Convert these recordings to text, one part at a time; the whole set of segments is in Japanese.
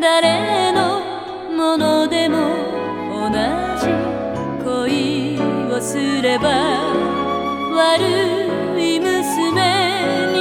誰のものでも同じ恋をすれば悪い娘に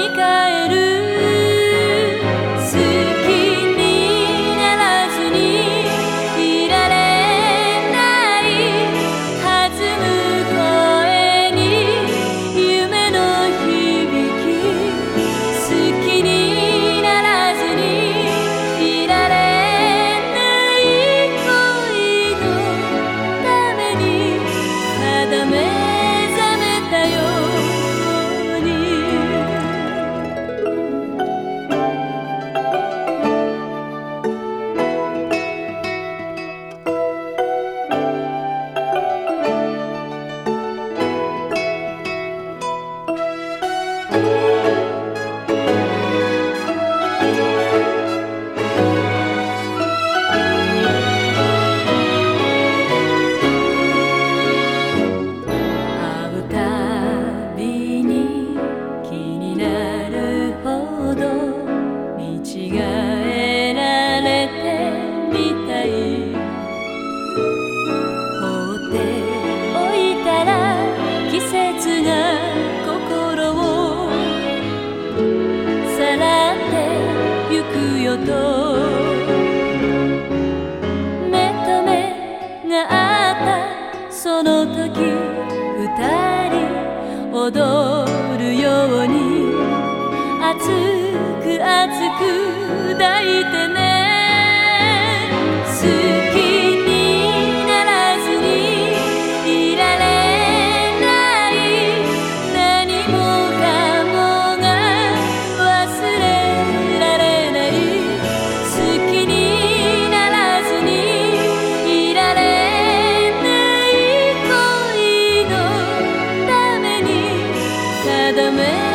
よと」「目と目があったその時二人踊るように」「熱く熱く抱いてね」me.